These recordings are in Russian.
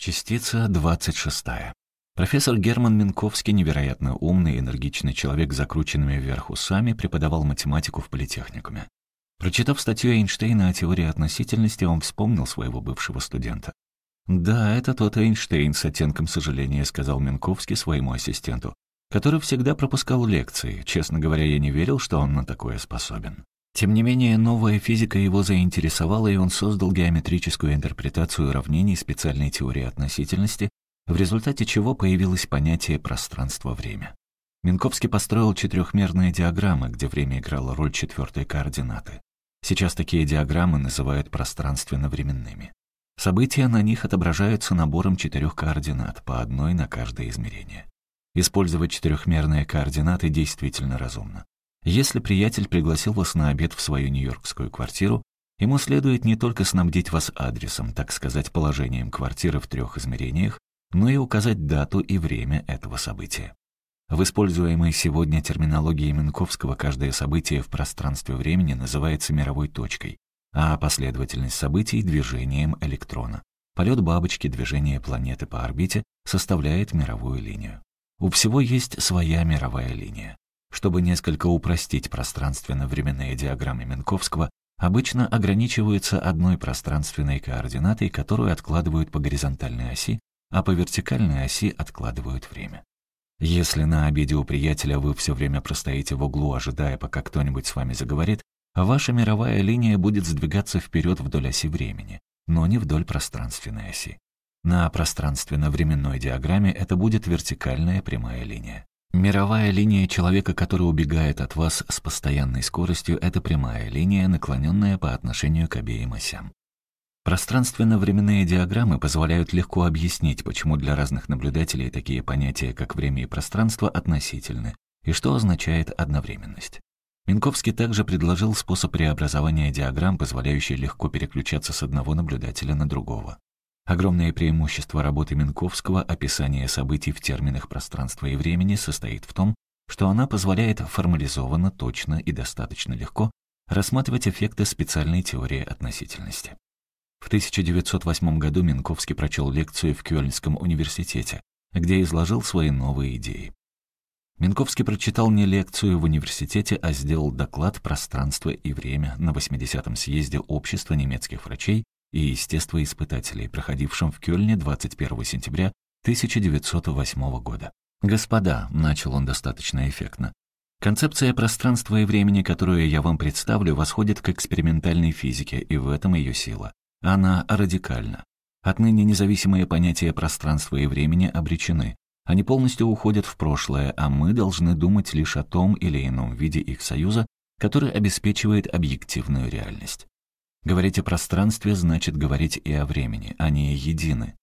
Частица 26. Профессор Герман Минковский, невероятно умный энергичный человек с закрученными вверх усами, преподавал математику в политехникуме. Прочитав статью Эйнштейна о теории относительности, он вспомнил своего бывшего студента. «Да, это тот Эйнштейн с оттенком сожаления», — сказал Минковский своему ассистенту, который всегда пропускал лекции. Честно говоря, я не верил, что он на такое способен. Тем не менее, новая физика его заинтересовала, и он создал геометрическую интерпретацию уравнений специальной теории относительности, в результате чего появилось понятие пространство-время. Минковский построил четырехмерные диаграммы, где время играло роль четвертой координаты. Сейчас такие диаграммы называют пространственно-временными. События на них отображаются набором четырех координат, по одной на каждое измерение. Использовать четырехмерные координаты действительно разумно. Если приятель пригласил вас на обед в свою нью-йоркскую квартиру, ему следует не только снабдить вас адресом, так сказать, положением квартиры в трех измерениях, но и указать дату и время этого события. В используемой сегодня терминологии Минковского каждое событие в пространстве времени называется мировой точкой, а последовательность событий — движением электрона. Полет бабочки, движение планеты по орбите составляет мировую линию. У всего есть своя мировая линия. Чтобы несколько упростить пространственно-временные диаграммы Минковского, обычно ограничиваются одной пространственной координатой, которую откладывают по горизонтальной оси, а по вертикальной оси откладывают время. Если на обеде у приятеля вы все время простоите в углу, ожидая, пока кто-нибудь с вами заговорит, ваша мировая линия будет сдвигаться вперед вдоль оси времени, но не вдоль пространственной оси. На пространственно-временной диаграмме это будет вертикальная прямая линия. Мировая линия человека, который убегает от вас с постоянной скоростью, это прямая линия, наклоненная по отношению к обеим осям. Пространственно-временные диаграммы позволяют легко объяснить, почему для разных наблюдателей такие понятия, как время и пространство, относительны, и что означает одновременность. Минковский также предложил способ преобразования диаграмм, позволяющий легко переключаться с одного наблюдателя на другого. Огромное преимущество работы Минковского описания событий в терминах пространства и времени состоит в том, что она позволяет формализованно, точно и достаточно легко рассматривать эффекты специальной теории относительности. В 1908 году Минковский прочел лекцию в Кёльнском университете, где изложил свои новые идеи. Минковский прочитал не лекцию в университете, а сделал доклад «Пространство и время» на 80-м съезде Общества немецких врачей и естествоиспытателей, проходившем в Кёльне 21 сентября 1908 года. «Господа», — начал он достаточно эффектно, «концепция пространства и времени, которую я вам представлю, восходит к экспериментальной физике, и в этом ее сила. Она радикальна. Отныне независимые понятия пространства и времени обречены. Они полностью уходят в прошлое, а мы должны думать лишь о том или ином виде их союза, который обеспечивает объективную реальность. Говорить о пространстве значит говорить и о времени, они едины.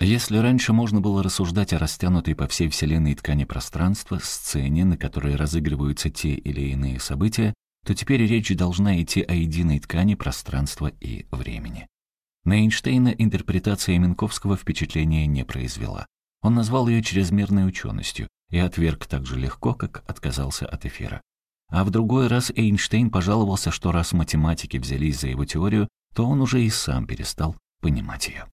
Если раньше можно было рассуждать о растянутой по всей Вселенной ткани пространства, сцене, на которой разыгрываются те или иные события, то теперь речь должна идти о единой ткани пространства и времени. На Эйнштейна интерпретация Минковского впечатления не произвела. Он назвал ее чрезмерной ученостью и отверг так же легко, как отказался от эфира. А в другой раз Эйнштейн пожаловался, что раз математики взялись за его теорию, то он уже и сам перестал понимать ее.